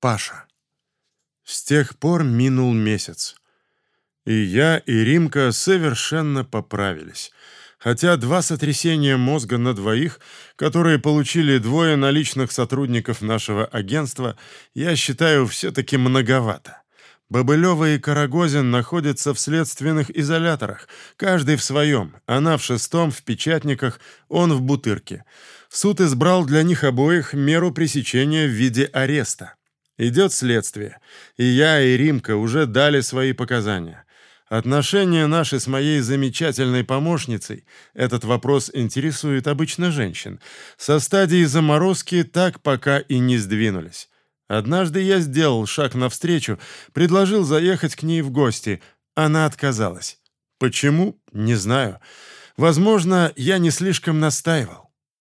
Паша. С тех пор минул месяц. И я, и Римка совершенно поправились. Хотя два сотрясения мозга на двоих, которые получили двое наличных сотрудников нашего агентства, я считаю все-таки многовато. Бобылева и Карагозин находятся в следственных изоляторах, каждый в своем, она в шестом, в печатниках, он в бутырке. Суд избрал для них обоих меру пресечения в виде ареста. Идет следствие, и я, и Римка уже дали свои показания. Отношения наши с моей замечательной помощницей, этот вопрос интересует обычно женщин, со стадии заморозки так пока и не сдвинулись. Однажды я сделал шаг навстречу, предложил заехать к ней в гости. Она отказалась. Почему? Не знаю. Возможно, я не слишком настаивал.